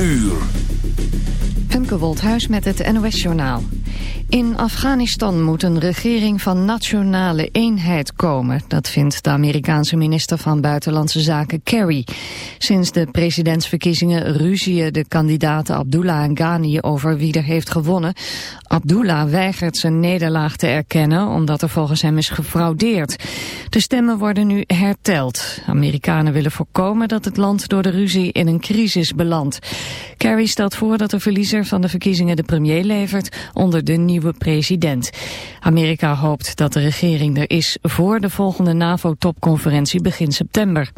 uur. Femke met het NOS-journaal. In Afghanistan moet een regering van nationale eenheid komen. Dat vindt de Amerikaanse minister van Buitenlandse Zaken Kerry. Sinds de presidentsverkiezingen ruzien de kandidaten Abdullah en Ghani over wie er heeft gewonnen. Abdullah weigert zijn nederlaag te erkennen omdat er volgens hem is gefraudeerd. De stemmen worden nu herteld. Amerikanen willen voorkomen dat het land door de ruzie in een crisis belandt. Kerry stelt voor dat de verliezer van de verkiezingen de premier levert onder de nieuwe president. Amerika hoopt dat de regering er is voor de volgende NAVO-topconferentie begin september.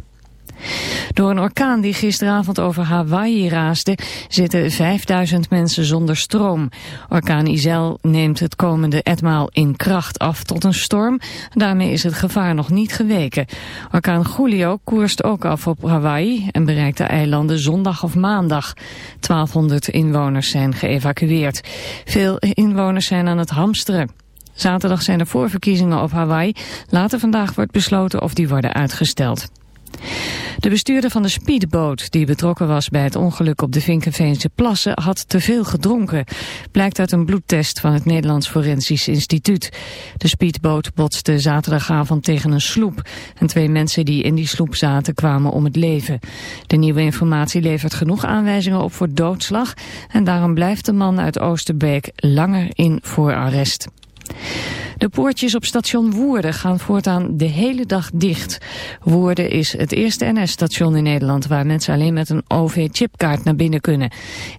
Door een orkaan die gisteravond over Hawaii raasde, zitten 5000 mensen zonder stroom. Orkaan Isel neemt het komende etmaal in kracht af tot een storm. Daarmee is het gevaar nog niet geweken. Orkaan Julio koerst ook af op Hawaii en bereikt de eilanden zondag of maandag. 1200 inwoners zijn geëvacueerd. Veel inwoners zijn aan het hamsteren. Zaterdag zijn er voorverkiezingen op Hawaii. Later vandaag wordt besloten of die worden uitgesteld. De bestuurder van de speedboot die betrokken was bij het ongeluk op de Vinkenveense plassen had te veel gedronken. Blijkt uit een bloedtest van het Nederlands Forensisch Instituut. De speedboot botste zaterdagavond tegen een sloep. En twee mensen die in die sloep zaten kwamen om het leven. De nieuwe informatie levert genoeg aanwijzingen op voor doodslag. En daarom blijft de man uit Oosterbeek langer in voorarrest. De poortjes op station Woerden gaan voortaan de hele dag dicht. Woerden is het eerste NS-station in Nederland waar mensen alleen met een OV-chipkaart naar binnen kunnen.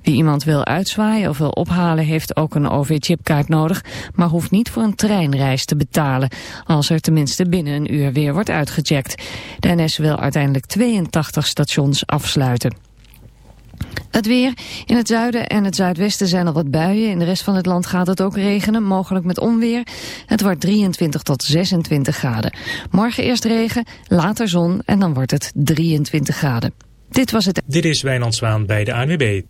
Wie iemand wil uitzwaaien of wil ophalen heeft ook een OV-chipkaart nodig, maar hoeft niet voor een treinreis te betalen, als er tenminste binnen een uur weer wordt uitgecheckt. De NS wil uiteindelijk 82 stations afsluiten. Het weer. In het zuiden en het zuidwesten zijn al wat buien. In de rest van het land gaat het ook regenen, mogelijk met onweer. Het wordt 23 tot 26 graden. Morgen eerst regen, later zon en dan wordt het 23 graden. Dit was het. Dit is Wijnand Zwaan bij de ANWB.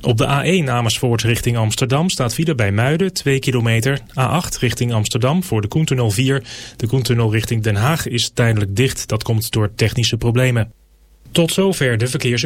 Op de A1 Amersfoort richting Amsterdam staat file bij Muiden 2 kilometer. A8 richting Amsterdam voor de Koentunnel 4. De Koentunnel richting Den Haag is tijdelijk dicht. Dat komt door technische problemen. Tot zover de verkeers...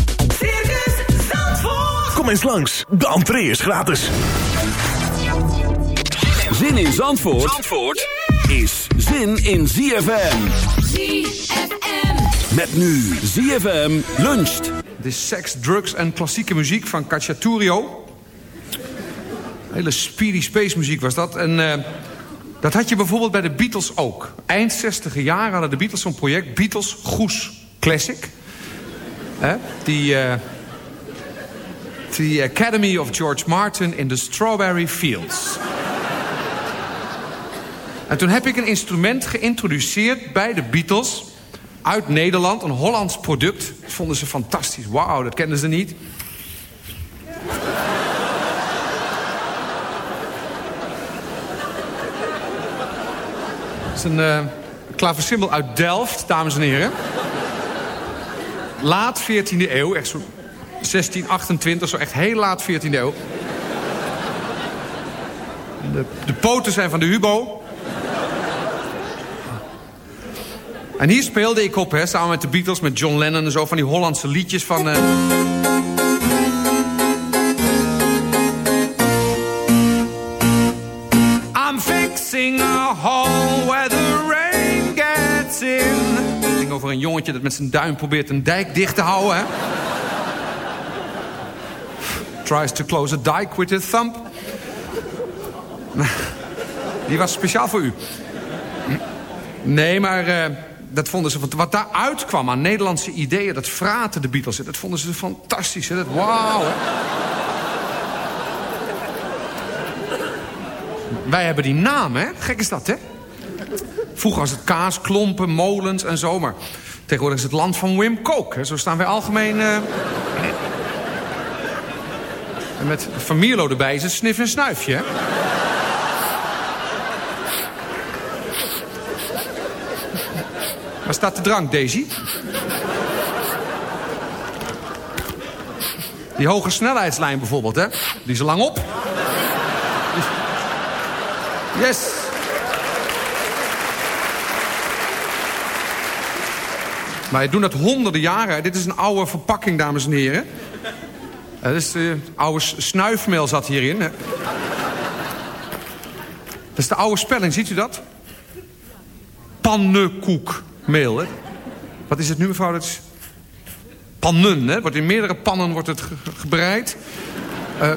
Kom eens langs, de entree is gratis. Zin in Zandvoort, Zandvoort is zin in ZFM. ZFM. Met nu ZFM luncht. Dit is seks, drugs en klassieke muziek van Cacciaturio. Hele speedy space muziek was dat. En eh, dat had je bijvoorbeeld bij de Beatles ook. Eind 60 jaar hadden de Beatles zo'n project. Beatles Goes Classic. Hè? Die... eh, The Academy of George Martin in the Strawberry Fields. En toen heb ik een instrument geïntroduceerd bij de Beatles... uit Nederland, een Hollands product. Dat vonden ze fantastisch. Wauw, dat kenden ze niet. Het is een uh, uit Delft, dames en heren. Laat 14e eeuw, echt zo 1628, zo echt heel laat 14e eeuw. De, de poten zijn van de Hubo. En hier speelde ik op, hè, samen met de Beatles, met John Lennon en zo... van die Hollandse liedjes van... Uh... I'm fixing a hole where the rain gets in. Het ging over een jongetje dat met zijn duim probeert een dijk dicht te houden, hè. Tries to close a dike with his thumb. Die was speciaal voor u. Nee, maar uh, dat vonden ze... Wat daar uitkwam aan Nederlandse ideeën... dat fraten de Beatles. Dat vonden ze fantastisch. Hè? Dat, wauw? Wij hebben die naam, hè? Gek is dat, hè? Vroeger was het kaas, klompen, molens en zo. Maar tegenwoordig is het land van Wim Kook. Hè? Zo staan wij algemeen... Uh... En met Famierlo erbij is het snif en snuifje? Waar staat de drank, Daisy? Die hoge snelheidslijn bijvoorbeeld, hè? Die is lang op. Yes. Maar je doen dat honderden jaren. Dit is een oude verpakking, dames en heren. Dat is de oude snuifmeel zat hierin. Hè? Dat is de oude spelling, ziet u dat? Pannenkoekmeel. Wat is het nu, mevrouw? Dat pannen, hè? Wordt in meerdere pannen wordt het ge gebreid. Uh,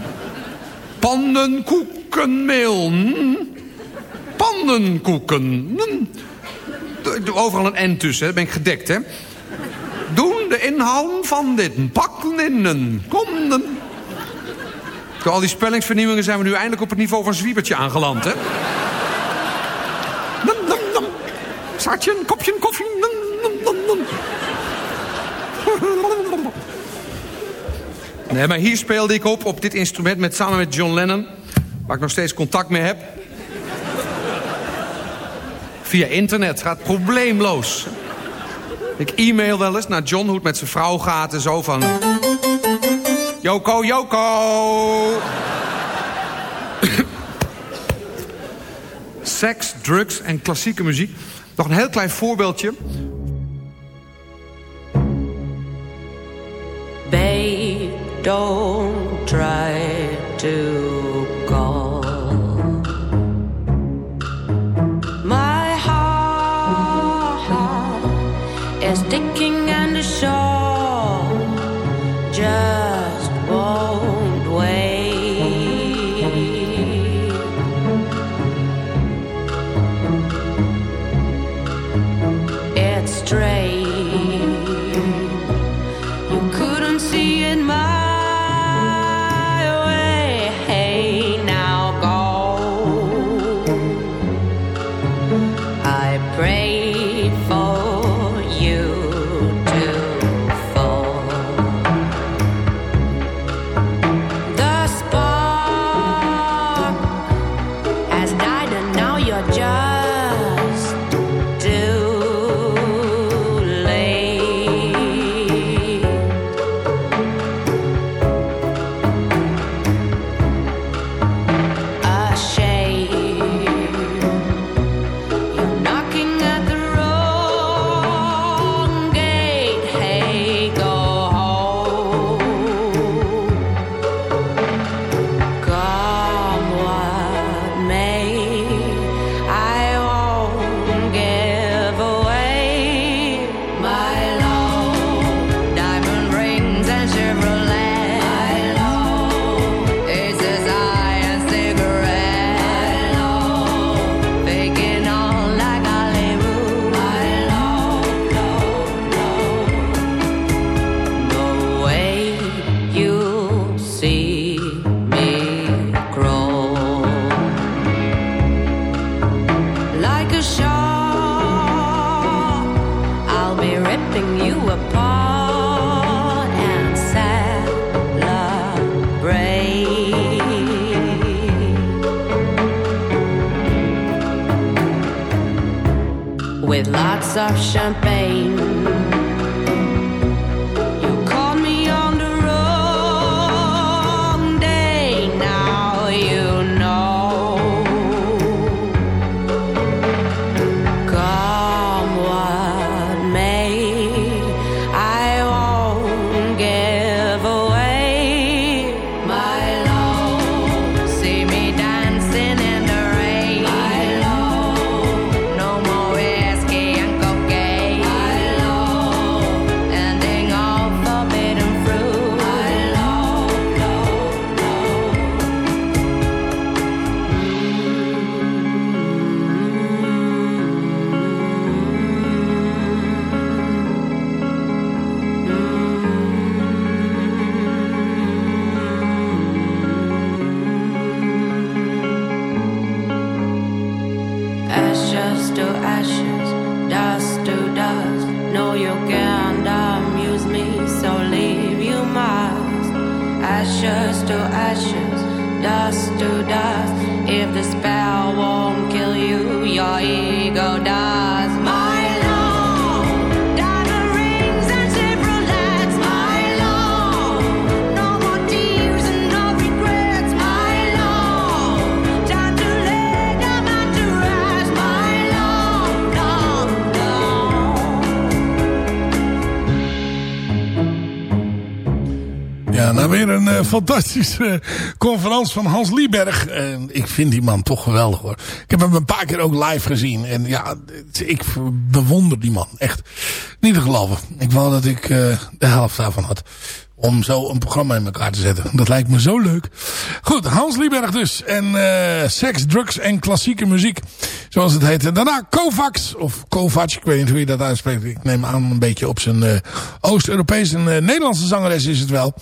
pannenkoekenmeel. Hm? Pannenkoeken. Hm? Overal een N tussen, hè? ben ik gedekt, hè? Inhoud van dit pakken in een konden. Door al die spellingsvernieuwingen zijn we nu eindelijk op het niveau van Zwiebertje aangeland, hè? Dum, een kopje koffie. Dum, dum. Nee, maar hier speelde ik op, op dit instrument, met, samen met John Lennon. Waar ik nog steeds contact mee heb. Via internet gaat probleemloos. Ik e-mail wel eens naar John hoe het met zijn vrouw gaat en zo van... Joko, Joko! Seks, drugs en klassieke muziek. Nog een heel klein voorbeeldje. Babe, fantastische eh, conferentie van Hans Lieberg. En ik vind die man toch geweldig hoor. Ik heb hem een paar keer ook live gezien. En ja, ik bewonder die man. Echt niet te geloven. Ik wou dat ik eh, de helft daarvan had. Om zo een programma in elkaar te zetten. Dat lijkt me zo leuk. Goed, Hans Lieberg dus. En eh seks, drugs en klassieke muziek. Zoals het heet. En daarna Kovacs. Of Kovac, ik weet niet hoe je dat uitspreekt. Ik neem aan een beetje op zijn Oost-Europees. Een eh, Nederlandse zangeres is het wel.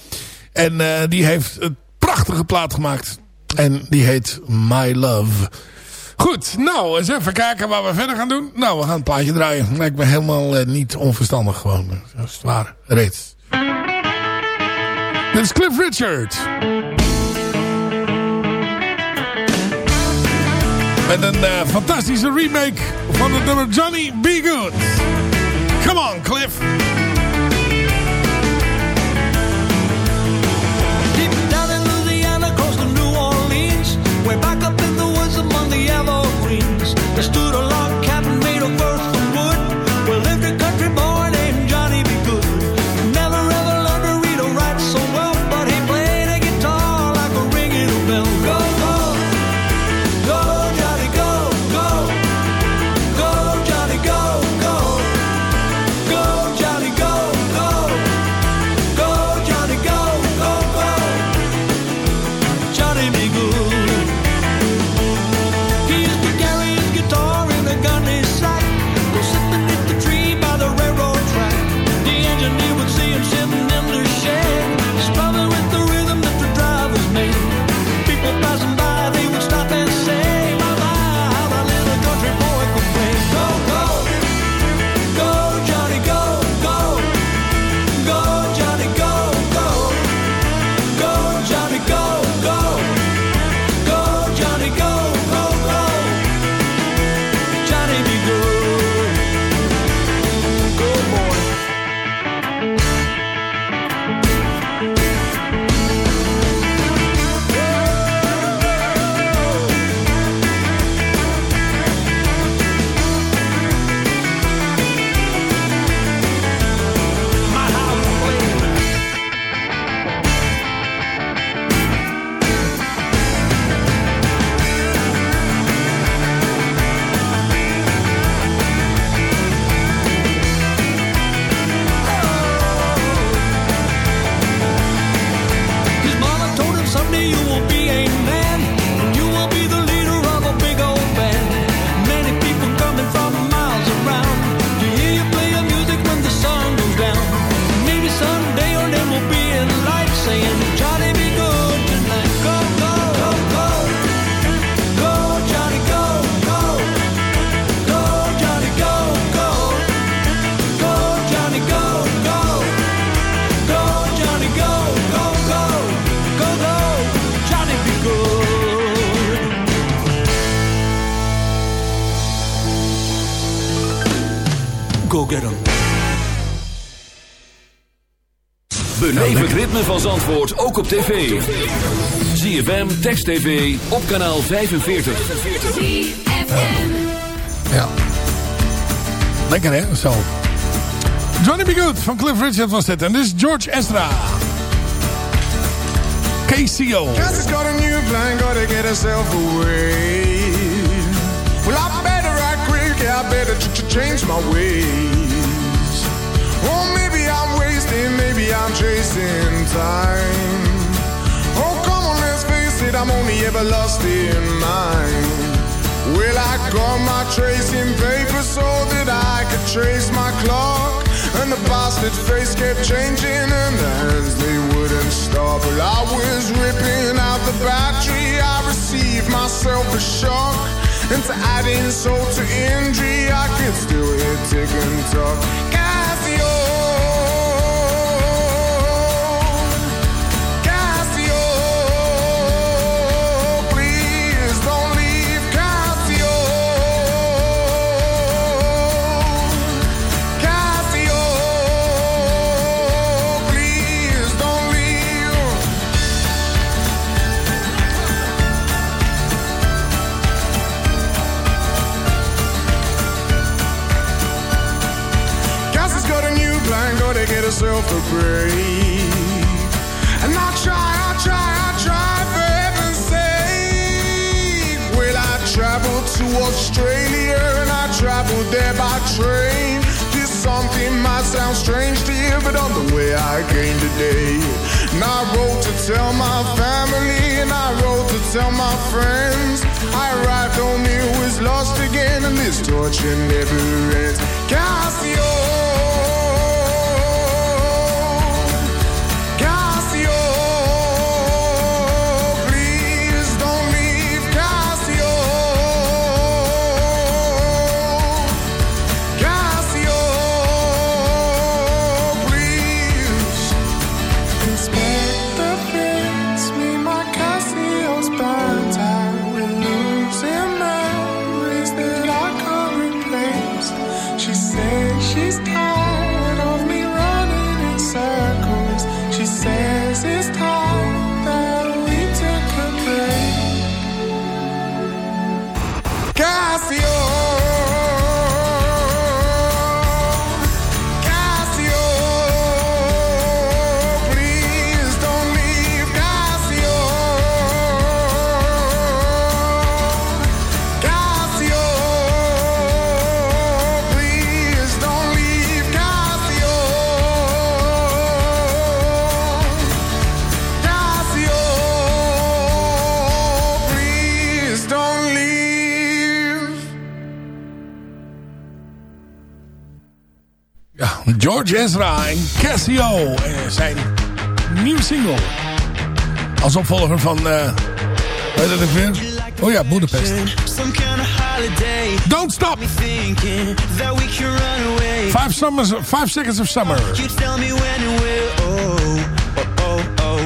En eh, die heeft een prachtige plaat gemaakt. En die heet My Love. Goed, nou, eens even kijken waar we verder gaan doen. Nou, we gaan een plaatje draaien. Lijkt me helemaal eh, niet onverstandig gewoon. Als het ware. Reeds. Dit is Cliff Richard. Met een eh, fantastische remake van het nummer Johnny Be Good. Come on, Cliff. Ook op tv. ZFM, Text TV, op kanaal 45. Ja. Lekker hè, zo. Johnny B. Good van Cliff Richard was dit. En dit is George Ezra. KCO. Cause it's got a new plan, gotta get herself away. Well, I better act quick, yeah, I better ch ch change my ways. Maybe I'm chasing time. Oh, come on, let's face it, I'm only ever lost in mine. Well, I got my tracing paper so that I could trace my clock. And the bastard's face kept changing and the hands, they wouldn't stop. Well, I was ripping out the battery, I received myself a shock. And to add insult to injury, I could still hear tick and talk. A break. And I try, I try, I try for heaven's sake. Well, I traveled to Australia and I traveled there by train. This something might sound strange to you, but on the way I came today. And I wrote to tell my family and I wrote to tell my friends. I arrived home, it was lost again, and this torture never ends. Casio, George Ezra en Casio. eh, zijn nieuwe single. Als opvolger van... eh weet je dat ook weer? Oh ja, Budapest. Some kind of holiday. Don't stop. Thinking that we can run away. Five, summers, five seconds of summer. You tell me when and where. Oh, oh, oh, oh.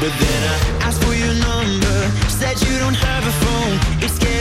But then I asked for your number. Said you don't have a phone. It's getting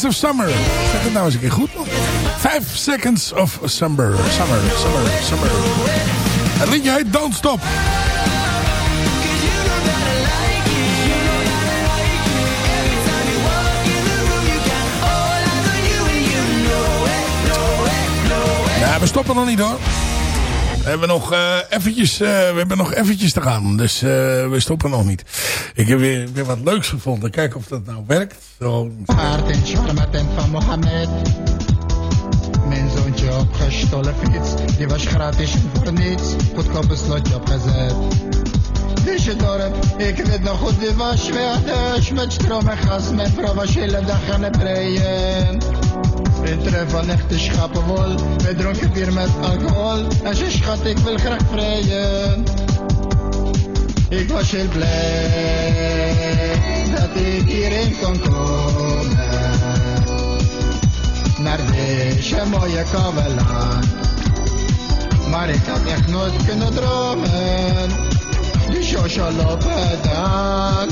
Seconds of Summer. Zeg het nou eens een keer goed, man. Five Seconds of Summer. Summer, summer, summer. Het liedje heet Don't Stop. Ja, we stoppen nog niet hoor. We hebben nog, eh, eventjes, eh, we hebben nog eventjes te gaan. Dus eh, we stoppen nog niet. Ik heb weer, weer wat leuks gevonden. Kijken of dat nou werkt. Zo. Paard en van Mohammed. Mijn zoontje op gestolen fiets. Die was gratis voor niets. Goedkoop een slotje opgezet. Dus je dorp, ik weet nog goed, dit was Schwerders. Met stroom en gas, mijn vrouw was hele dag aan het breien. Een trui van echte schapenwol. We dronken bier met alcohol. En ze schat, ik wil graag vrijen. Ik was heel blij dat ik hierheen kon komen. Naar deze mooie kavelaan. Maar ik had echt nooit kunnen dromen. Die social lopen dan.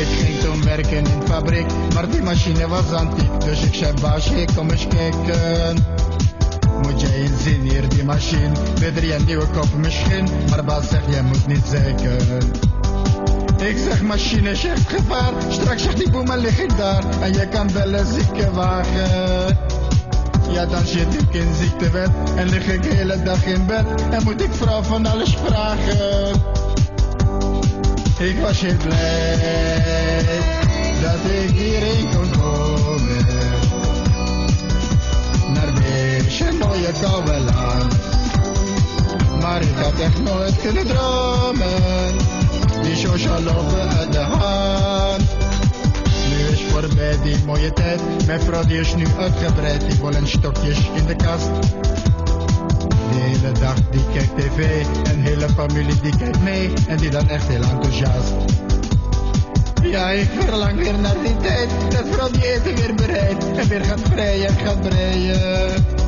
Ik ging toen werken in de fabriek, maar die machine was antiek. Dus ik zei baasje, kom eens kijken. Moet jij inzien hier die machine? Je een nieuwe kop misschien? Maar baas zegt, jij moet niet zeiken. Ik zeg machine, chef gevaar. Straks zegt die boeman lig ik daar. En je kan bellen ziekenwagen. Ja, dan zit ik in ziektewet. En lig ik de hele dag in bed. En moet ik vrouw van alles vragen. Ik was heel blij dat ik hierheen kon deze mooie koude land. Maar ik had echt nooit kunnen dromen. Die social lopen uit de hand. Nu is voorbij die mooie tijd. Mijn vrouw die is nu uitgebreid. Die wil een stokjes in de kast. De hele dag die kijkt tv en hele familie die kijkt mee en die dan echt heel enthousiast. Ja, ik verlang weer naar die tijd, dat vrouw die eten weer bereid en weer gaat vrijen, gaat breien.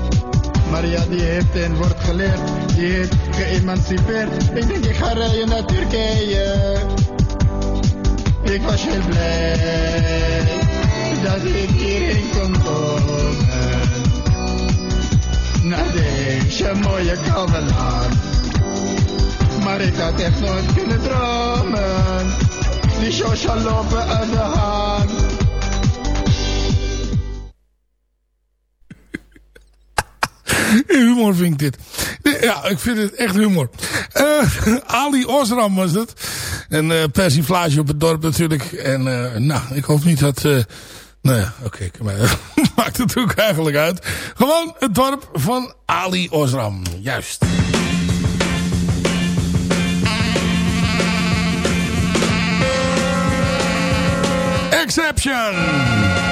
Maar ja, die heeft een woord geleerd, die heeft geëmancipeerd. Ik denk ik ga rijden naar Turkije. Ik was heel blij dat ik hierheen kon komen naar deze mooie land. Maar ik had echt nooit kunnen dromen, die social lopen uit de hand. Humor vind ik dit. Ja, ik vind het echt humor. Eh, Ali Osram was het. Een eh, persiflage op het dorp natuurlijk. En eh, nou, ik hoop niet dat... nou ja, oké. maakt het ook eigenlijk uit. Gewoon het dorp van Ali Osram. Juist. Exception.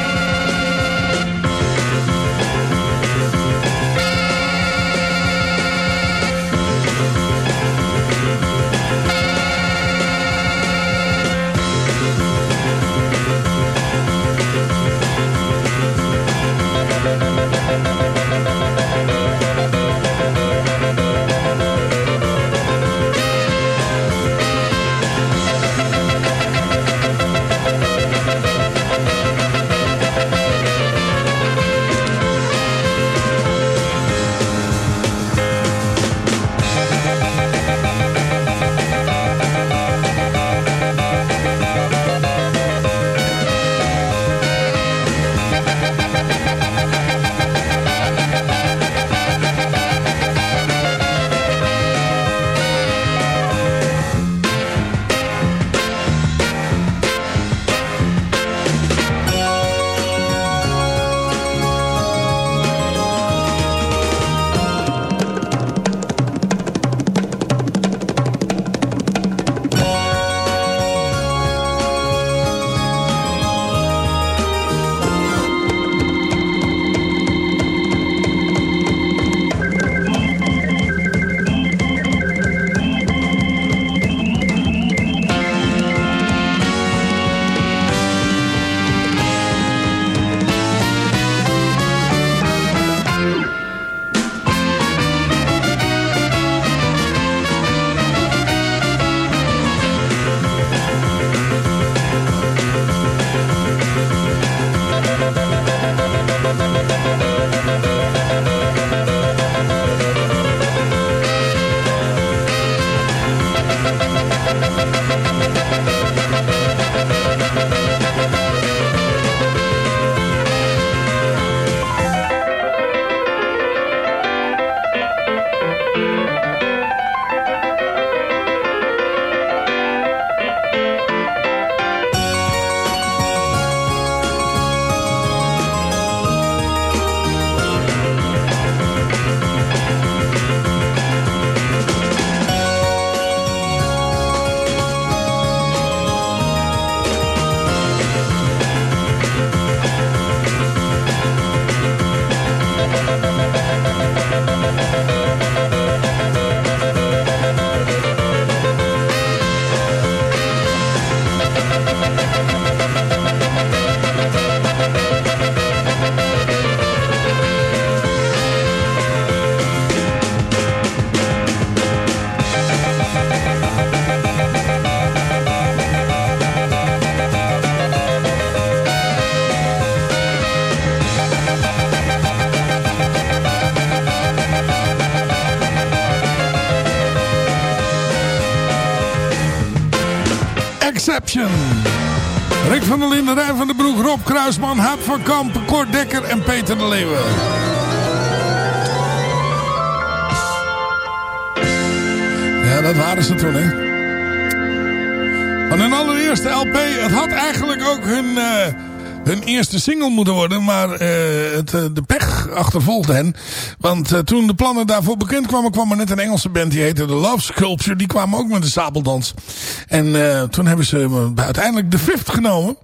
Rick van der Linden, Rijn van den Broek, Rob Kruisman, Haap van Kamp, Kort Dekker en Peter de Leeuwen. Ja, dat waren ze toen, hè. Van hun allereerste LP. Het had eigenlijk ook hun, eh, hun eerste single moeten worden. Maar eh, het, eh, de pech achtervolgde hen. Want eh, toen de plannen daarvoor bekend kwamen... kwam er net een Engelse band die heette The Love Sculpture. Die kwamen ook met een sabeldans. En eh, toen hebben ze eh, uiteindelijk de fifth genomen.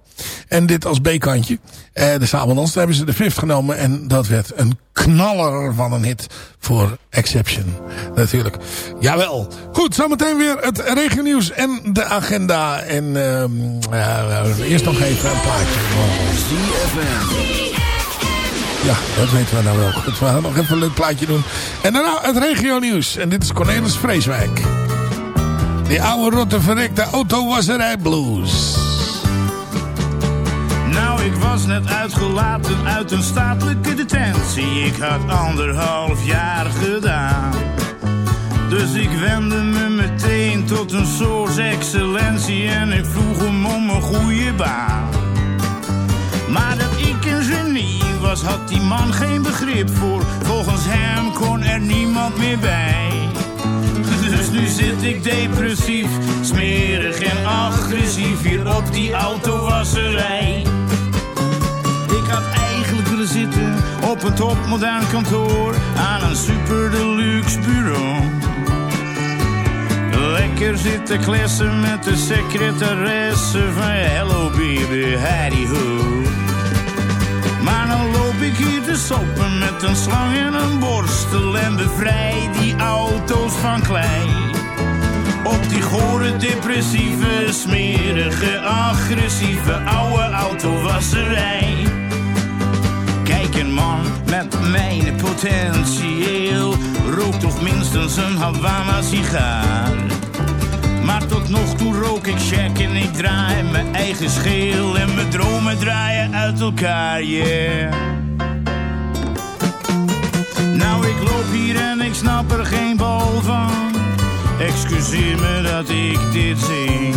En dit als B-kantje. De sabeldans. Toen hebben ze de fifth genomen. En dat werd een knaller van een hit voor Exception. Natuurlijk. Jawel. Goed, zometeen weer het regionieuws en de agenda. En ehm, eerst nog even een plaatje. Ja, dat weten we nou wel. Goed, we gaan nog even een leuk plaatje doen. En daarna het regionieuws. En dit is Cornelis Vreeswijk. Die oude rotte verrekte autowasserij blues. Nou, ik was net uitgelaten uit een statelijke detentie. Ik had anderhalf jaar gedaan. Dus ik wendde me meteen tot een soort excellentie en ik vroeg hem om een goede baan. Maar dat ik een genie was, had die man geen begrip voor. Volgens hem kon er niemand meer bij. Dus nu zit ik depressief, smerig en agressief hier op die autowasserij. Ik had eigenlijk willen zitten op een topmodern kantoor aan een super deluxe bureau. Lekker zitten kletsen met de secretaresse van Hello baby, howdy ho. Maar ik hier te soppen met een slang en een borstel en bevrijd die auto's van klei. Op die gore, depressieve, smerige, agressieve oude autowasserij. Kijk een man met mijn potentieel rookt toch minstens een Havana sigaar. Maar tot nog toe rook ik check en ik draai mijn eigen scheel en mijn dromen draaien uit elkaar, yeah. Hier en ik snap er geen bal van. Excuseer me dat ik dit zing.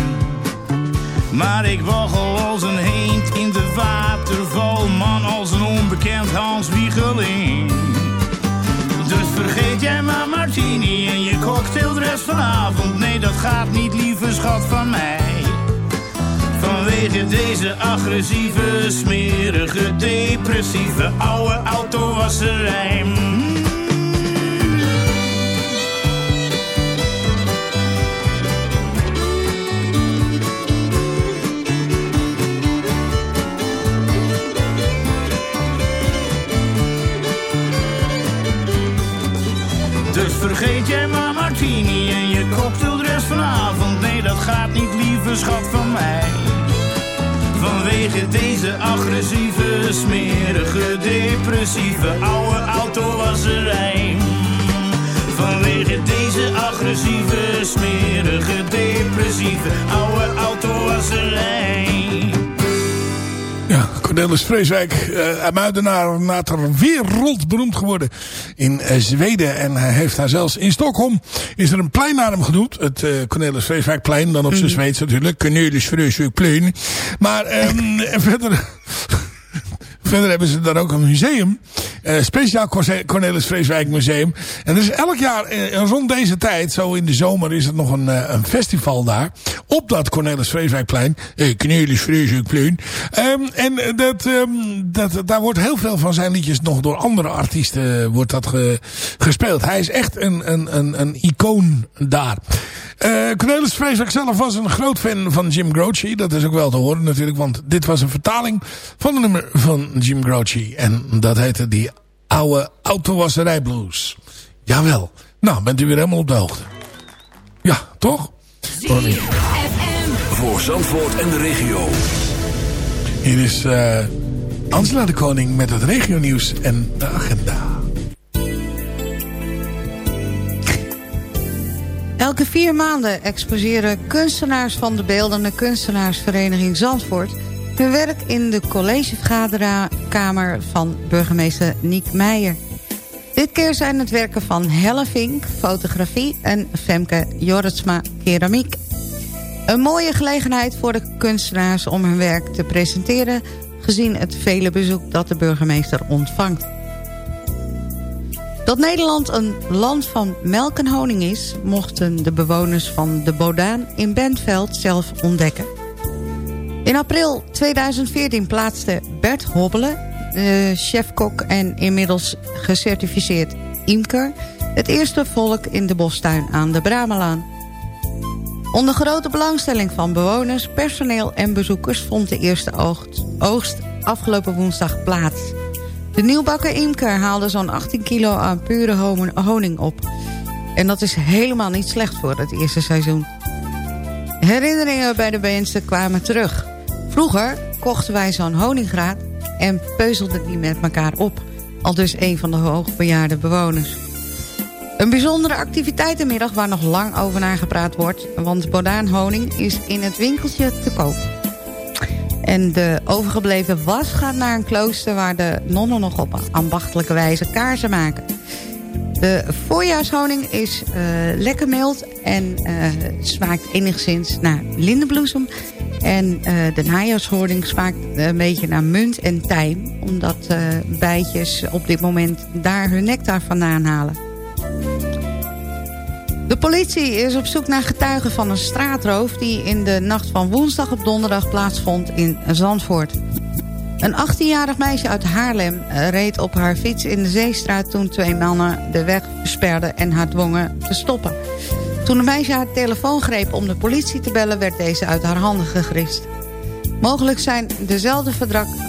Maar ik waggel als een heend in de waterval, man als een onbekend Hans Wiegeling. Dus vergeet jij maar martini en je cocktail de rest vanavond. Nee, dat gaat niet, lieve schat van mij. Vanwege deze agressieve, smerige, depressieve oude autowasserij. Vergeet jij maar martini en je cocktail de rest vanavond. Nee, dat gaat niet, lieve schat van mij. Vanwege deze agressieve, smerige, depressieve oude autowasserij. Vanwege deze agressieve, smerige, depressieve oude autowasserij. Cornelis Vreeswijk, uh, Muidenaar, later wereldberoemd geworden in uh, Zweden. En hij heeft daar zelfs in Stockholm, is er een plein naar hem genoemd. Het uh, Cornelis Vreeswijkplein, dan op zijn Zweeds natuurlijk. Cornelis Vreeswijkplein. Maar um, verder... Verder hebben ze daar ook een museum. Uh, speciaal Cornelis Vreeswijk Museum. En er is elk jaar uh, rond deze tijd, zo in de zomer, is er nog een, uh, een festival daar. Op dat Cornelis Vreeswijkplein. Cornelis Vreeswijkplein. Um, en dat, um, dat, daar wordt heel veel van zijn liedjes nog door andere artiesten wordt dat ge, gespeeld. Hij is echt een, een, een, een icoon daar. Uh, Cornelis Vreeswijk zelf was een groot fan van Jim Croce. Dat is ook wel te horen natuurlijk. Want dit was een vertaling van een nummer van Jim Croce. En dat heette die oude autowasserij blues. Jawel. Nou, bent u weer helemaal op de hoogte. Ja, toch? Voor Zandvoort en de regio. Hier is uh, Angela de Koning met het regionieuws en de agenda. Elke vier maanden exposeren kunstenaars van de Beeldende Kunstenaarsvereniging Zandvoort... hun werk in de collegevergaderkamer van burgemeester Niek Meijer. Dit keer zijn het werken van Helle Vink, fotografie... en Femke Jorritsma, keramiek. Een mooie gelegenheid voor de kunstenaars om hun werk te presenteren... gezien het vele bezoek dat de burgemeester ontvangt. Dat Nederland een land van melk en honing is... mochten de bewoners van de Bodaan in Bentveld zelf ontdekken. In april 2014 plaatste Bert Hobbelen, de chefkok en inmiddels gecertificeerd imker... het eerste volk in de bostuin aan de Bramelaan. Onder grote belangstelling van bewoners, personeel en bezoekers... vond de eerste oogst, oogst afgelopen woensdag plaats. De nieuwbakken imker haalde zo'n 18 kilo aan pure honing op. En dat is helemaal niet slecht voor het eerste seizoen. Herinneringen bij de mensen kwamen terug. Vroeger kochten wij zo'n honingraad en peuzelden die met elkaar op. Al dus een van de hoogbejaarde bewoners. Een bijzondere activiteitenmiddag waar nog lang over nagepraat wordt... want Bodaanhoning is in het winkeltje te koop. En de overgebleven was gaat naar een klooster... waar de nonnen nog op ambachtelijke wijze kaarsen maken. De voorjaarshoning is eh, lekker mild en eh, smaakt enigszins naar lindenbloesem. En eh, de najaarshoning smaakt een beetje naar munt en tijm... omdat bijtjes op dit moment daar hun nectar vandaan halen. De politie is op zoek naar getuigen van een straatroof... die in de nacht van woensdag op donderdag plaatsvond in Zandvoort. Een 18-jarig meisje uit Haarlem eh, reed op haar fiets in de Zeestraat... toen twee mannen de weg versperden en haar dwongen te stoppen. Toen de meisje haar telefoon greep om de politie te bellen... werd deze uit haar handen gegrist. Mogelijk zijn dezelfde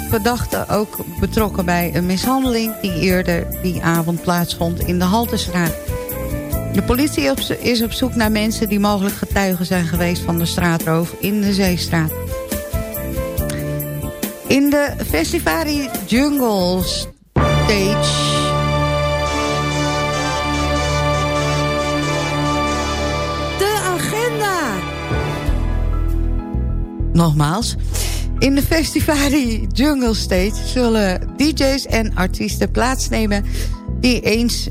verdachten ook betrokken bij een mishandeling... die eerder die avond plaatsvond in de Haltestraat. De politie is op zoek naar mensen die mogelijk getuigen zijn geweest... van de straatroof in de Zeestraat. In de Festivari Jungle Stage... De agenda. Nogmaals. In de Festivari Jungle Stage zullen DJ's en artiesten plaatsnemen... die eens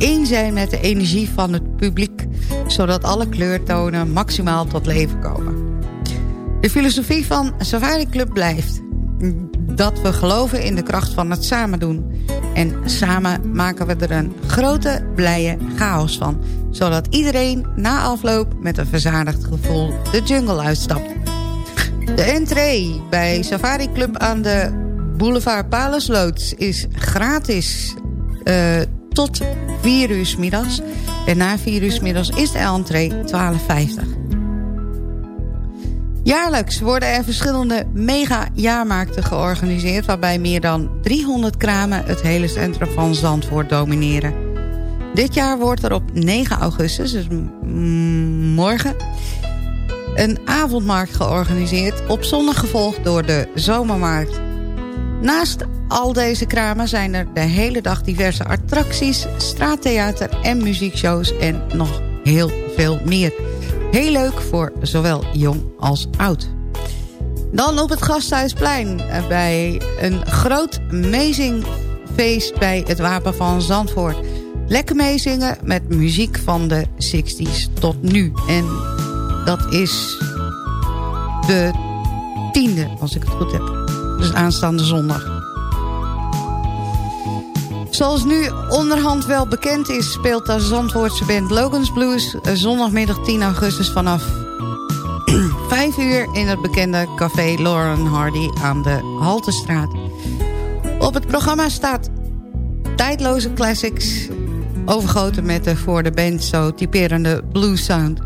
één zijn met de energie van het publiek... zodat alle kleurtonen maximaal tot leven komen. De filosofie van Safari Club blijft... dat we geloven in de kracht van het samen doen. En samen maken we er een grote, blije chaos van... zodat iedereen na afloop met een verzadigd gevoel de jungle uitstapt. De entree bij Safari Club aan de Boulevard Palasloods is gratis eh, tot 4 uur middags. En na 4 uur middags is de entree 12,50. Jaarlijks worden er verschillende mega-jaarmarkten georganiseerd... waarbij meer dan 300 kramen het hele centrum van Zandvoort domineren. Dit jaar wordt er op 9 augustus, dus morgen... een avondmarkt georganiseerd, op zondag gevolgd door de zomermarkt. Naast al deze kramen zijn er de hele dag diverse attracties... straattheater en muziekshows en nog heel veel meer... Heel leuk voor zowel jong als oud. Dan op het Gasthuisplein eh, bij een groot meezingfeest bij het Wapen van Zandvoort. Lekker meezingen met muziek van de 60s tot nu. En dat is de tiende, als ik het goed heb. Dus aanstaande zondag. Zoals nu onderhand wel bekend is... speelt de Zandvoortse band Logan's Blues... eh, zondagmiddag 10 augustus vanaf 5 uur... in het bekende café Lauren Hardy aan de Haltestraat. Op het programma staat tijdloze classics... overgoten met de voor de band zo typerende blues sound...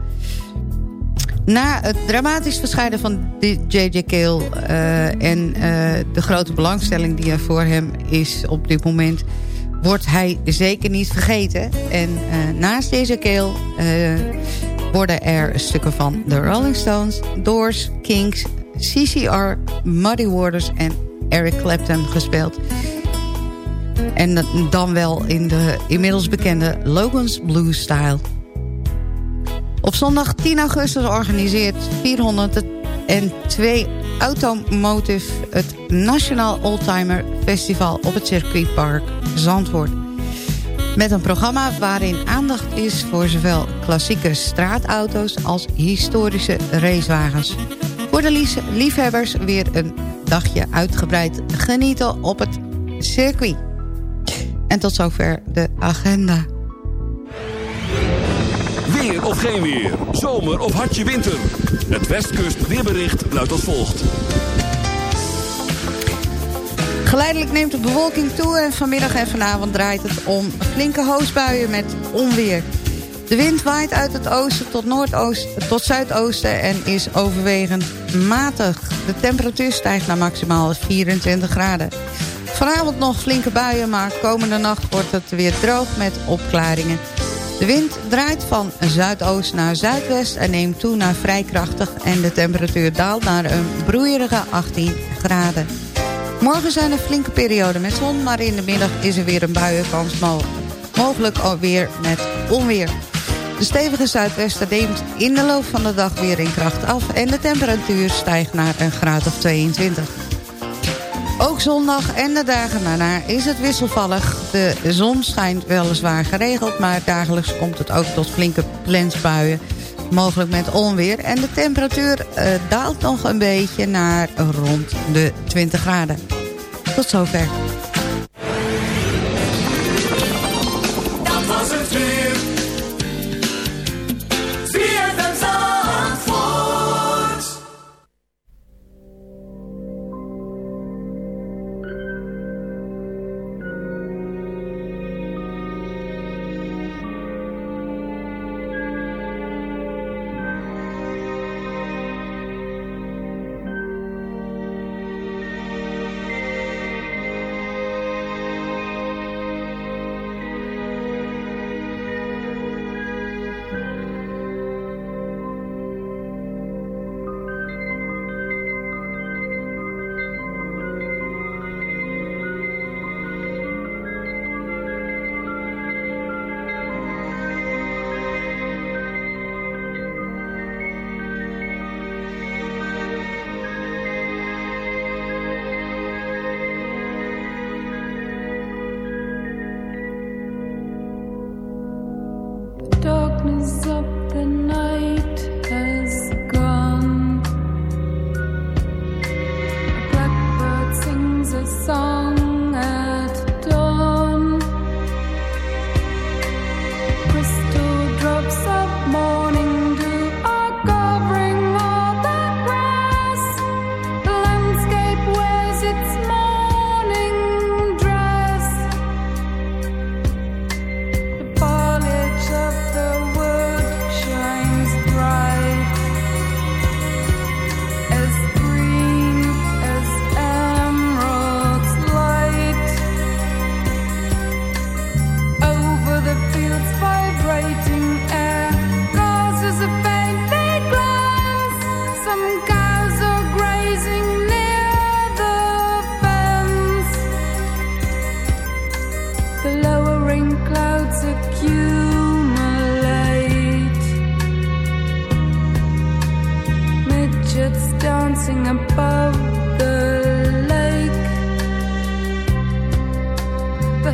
Na het dramatisch verscheiden van J.J. Cale eh, en eh, de grote belangstelling die er voor hem is op dit moment, wordt hij zeker niet vergeten. En eh, naast. Cale eh, worden er stukken van The Rolling Stones, Doors, Kings, CCR, Muddy Waters en Eric Clapton gespeeld. En dan wel in de inmiddels bekende Logan's Blues style. Op zondag 10 augustus organiseert 402 Automotive het Nationaal Oldtimer Festival op het circuitpark Zandvoort. Met een programma waarin aandacht is voor zowel klassieke straatauto's als historische racewagens. Voor de liefhebbers weer een dagje uitgebreid genieten op het circuit. En tot zover de agenda. Weer of geen weer. Zomer of hartje winter. Het Westkust weerbericht luidt als volgt. Geleidelijk neemt de bewolking toe en vanmiddag en vanavond draait het om flinke hoosbuien met onweer. De wind waait uit het oosten tot noordoosten tot zuidoosten en is overwegend matig. De temperatuur stijgt naar maximaal 24 graden. Vanavond nog flinke buien, maar komende nacht wordt het weer droog met opklaringen. De wind draait van zuidoost naar zuidwest en neemt toe naar vrij krachtig... en de temperatuur daalt naar een broeierige 18 graden. Morgen zijn er flinke perioden met zon, maar in de middag is er weer een buienkans mogelijk. Mogelijk alweer met onweer. De stevige zuidwesten neemt in de loop van de dag weer in kracht af... en de temperatuur stijgt naar een graad of 22. Ook zondag en de dagen daarna is het wisselvallig. De zon schijnt weliswaar geregeld... maar dagelijks komt het ook tot flinke plensbuien. Mogelijk met onweer. En de temperatuur eh, daalt nog een beetje naar rond de 20 graden. Tot zover. Above the lake. The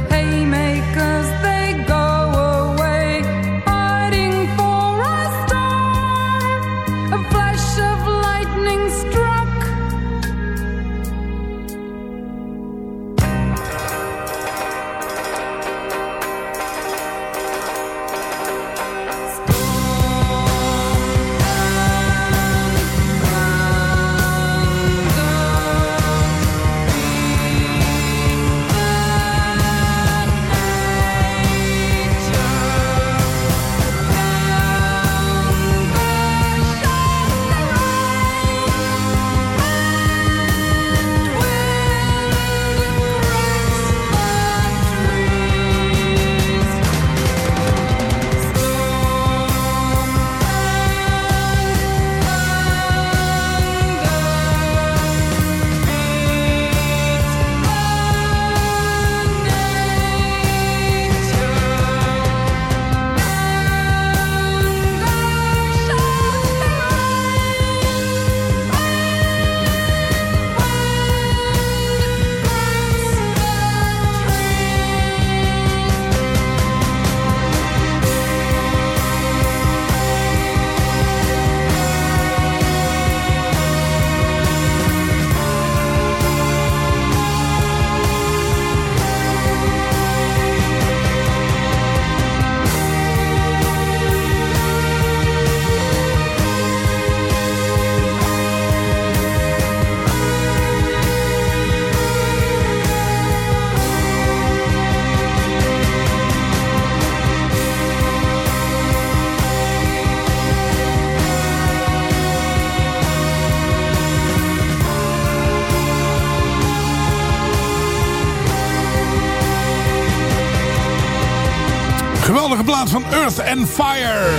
Geweldige plaat van Earth and Fire.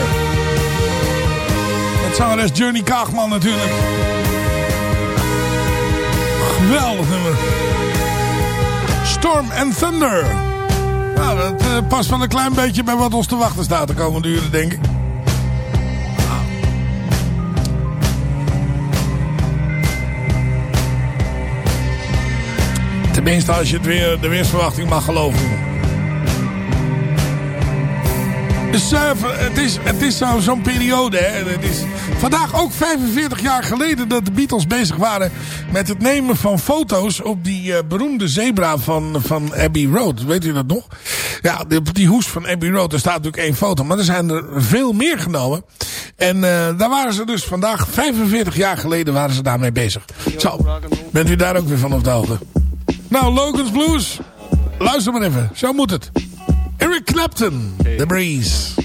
Met zangeres Journey Kaagman natuurlijk. Geweldig nummer. Storm and Thunder. Nou, dat eh, past wel een klein beetje bij wat ons te wachten staat de komende uren, denk ik. Tenminste, als je het weer, de weersverwachting mag geloven. Het is, het is zo- zo'n periode. Hè. Het is vandaag ook 45 jaar geleden dat de Beatles bezig waren met het nemen van foto's op die eh, beroemde zebra van, van Abbey Road. Weet u dat nog? Ja, die- die hoes van Abbey Road, er staat natuurlijk één foto. Maar er zijn er veel meer genomen. En eh, daar waren ze dus vandaag, 45 jaar geleden, waren ze daarmee bezig. Zo, bent u daar ook weer van op de hoogte? Nou, Logan's Blues. Luister maar even, zo moet het. Eric Clapton, The Breeze.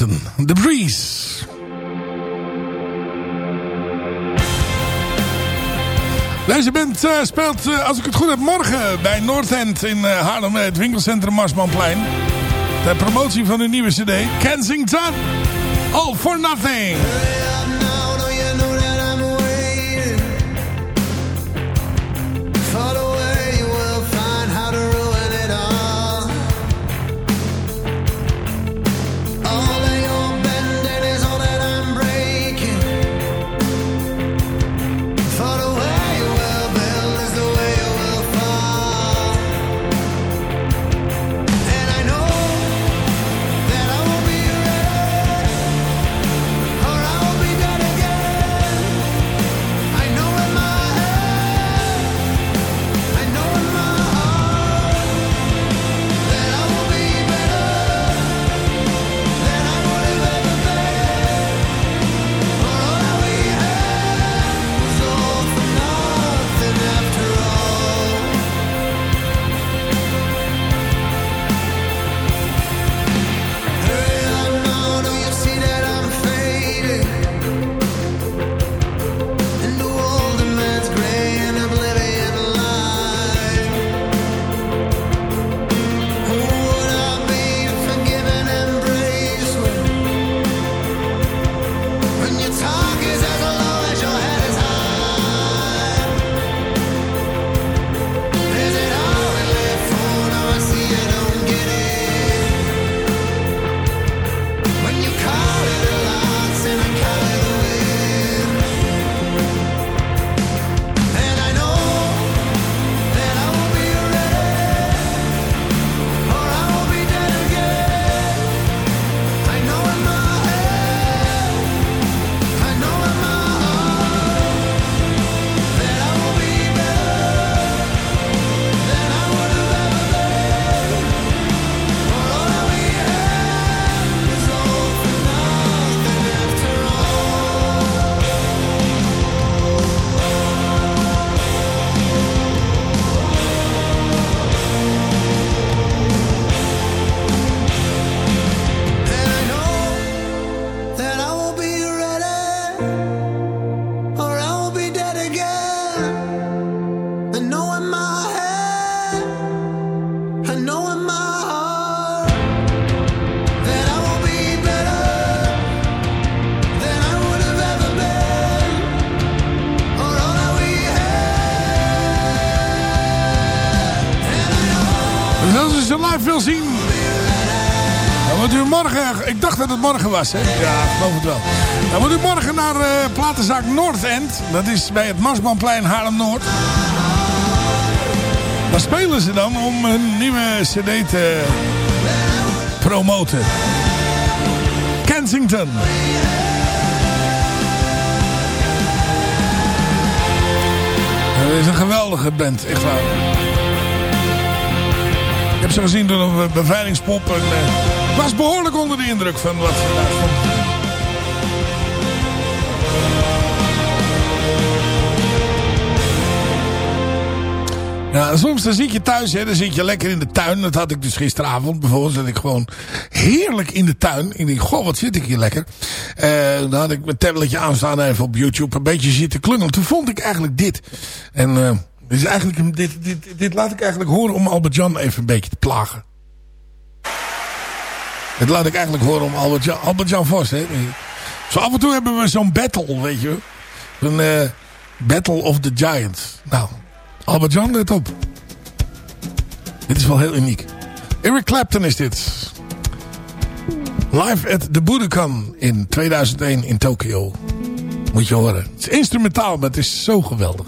Clapton, The Breeze. Deze band eh, speelt, eh, als ik het goed heb, morgen bij Noordend in eh, Haarlem, het winkelcentrum Marsmanplein. Ter promotie van hun nieuwe cd, Kensington. All for Nothing. Dat het morgen was, hè? Ja, geloof het wel. Dan moet u morgen naar eh platenzaak North End. Dat is bij het Marsmanplein Haarlem-Noord. Daar spelen ze dan om een nieuwe cd te promoten. Kensington. Dat is een geweldige band, echt waar. Ik heb ze gezien door een beveiligingspop. En, eh, was behoorlijk onder de indruk van wat ze daar vonden. Ja, soms dan zit je thuis, hè, dan zit je lekker in de tuin. Dat had ik dus gisteravond bijvoorbeeld. Zat ik gewoon heerlijk in de tuin. Ik denk, goh, wat zit ik hier lekker. Eh, dan had ik mijn tabletje aanstaan even op YouTube. Een beetje zitten klungelen. Toen vond ik eigenlijk dit. En eh, is eigenlijk, dit, dit, dit laat ik eigenlijk horen om Albert Jan even een beetje te plagen. Dit laat ik eigenlijk horen om Albert Jan, Albert Jan Vos. Hè. Zo af en toe hebben we zo'n battle, weet je. Een eh, Battle of the Giants. Nou, Albert Jan, let op. Dit is wel heel uniek. Eric Clapton is dit. Live at the Budokan in 2001 in Tokio. Moet je horen. Het is instrumentaal, maar het is zo geweldig.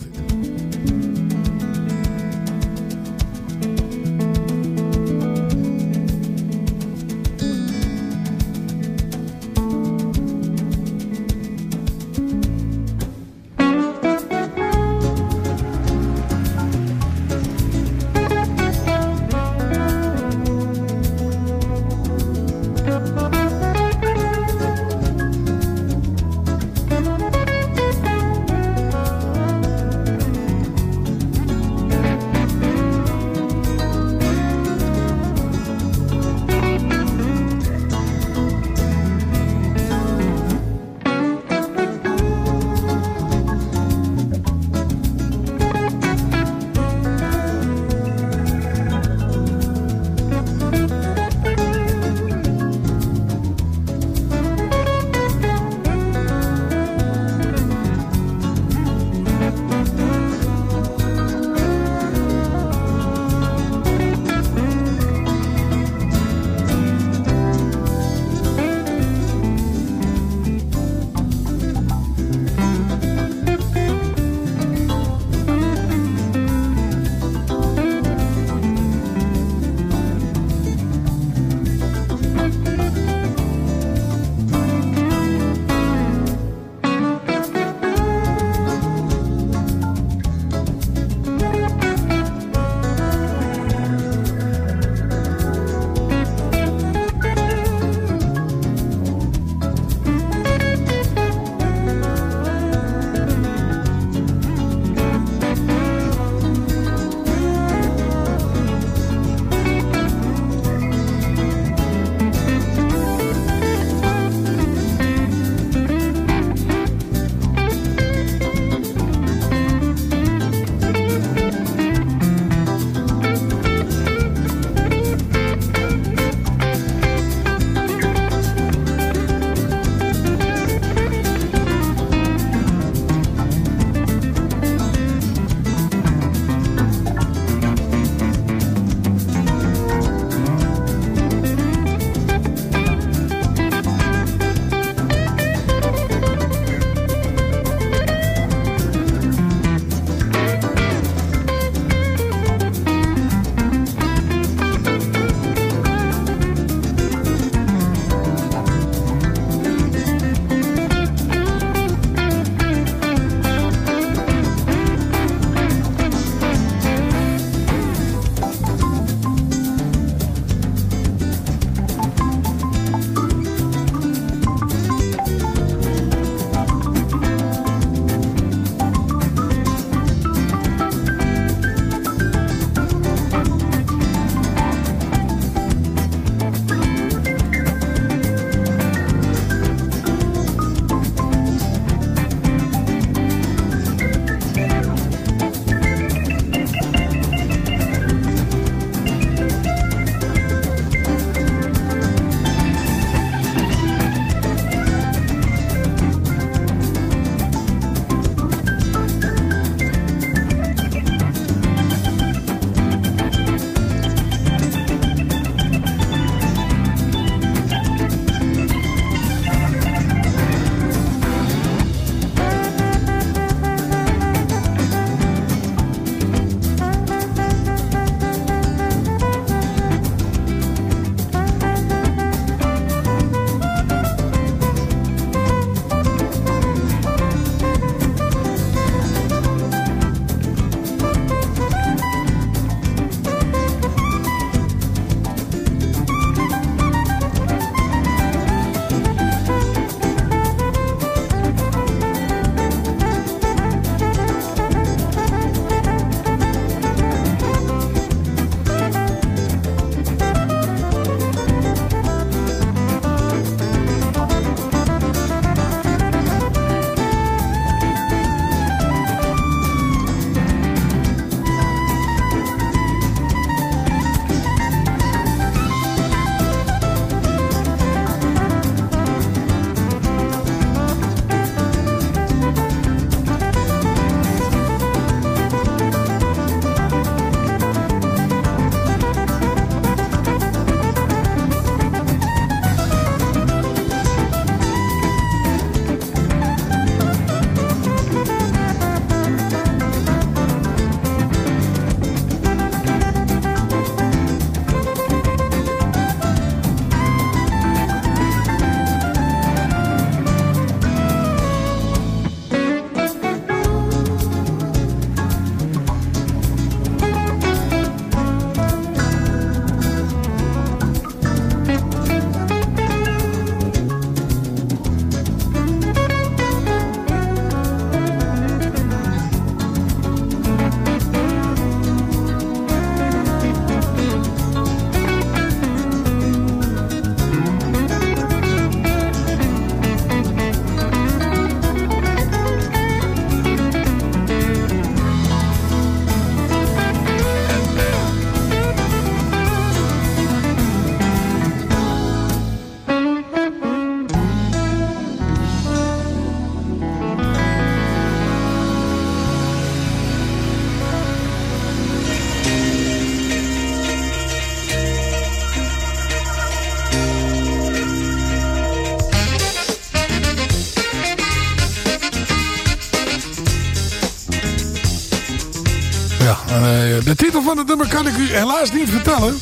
Titel van het nummer kan ik u helaas niet vertellen.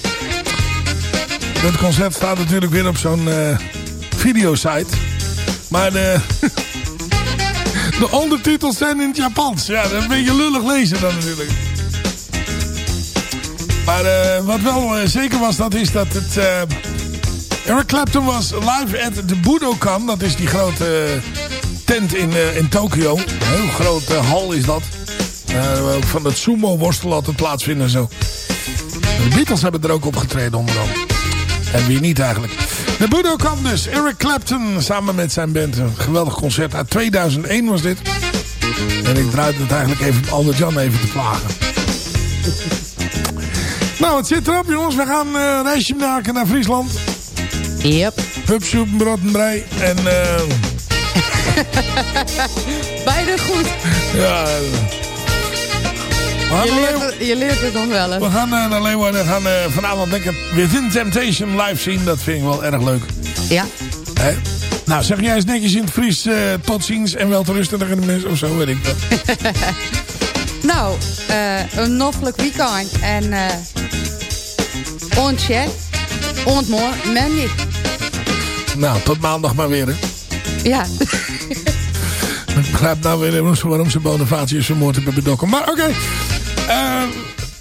Het concert staat natuurlijk weer op zo'n eh videosite. Maar de, de ondertitels zijn in het Japans. Ja, dat is een beetje lullig lezen dan natuurlijk. Maar eh, wat wel eh, zeker was, dat is dat het... eh, Eric Clapton was live at de Budokan. Dat is die grote eh, tent in, eh, in Tokio. Een heel grote hal is dat. Waar ook van het sumo worstel altijd plaatsvinden en zo. De Beatles hebben er ook opgetreden onder andere. En wie niet eigenlijk. De Budokan dus. Eric Clapton samen met zijn band. Een geweldig concert. Uit 2001 was dit. En ik draaide het eigenlijk even op Albert Jan even te plagen. Nou, het zit erop jongens. We gaan eh, een reisje maken naar Friesland. Yep. Hupsoep, brood en brei. En eh Beide goed. ja... Je leert, het, je leert het nog wel eens. We gaan eh, naar Leeuwarden en gaan eh, vanavond lekker Within Temptation live zien. Dat vind ik wel erg leuk. Ja. Hè? Nou, zeg jij eens netjes in het Fries eh, tot ziens en wel te rusten tegen de mensen of zo, weet ik wel. Nou, een noffelijk weekend. En eh ontje, ontmoor, niet. Nou, tot maandag maar weer, hè. Ja. Ik begrijp nou weer waarom ze- waarom ze Bonavatius vermoord hebben bedokken. Maar oké.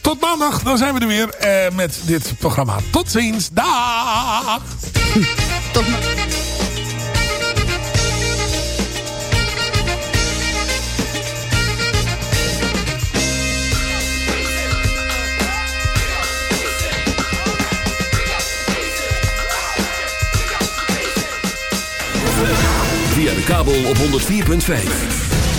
Tot maandag, dan zijn we er weer eh, met dit programma. Tot ziens. Dag. Tot Via de kabel op 104.5.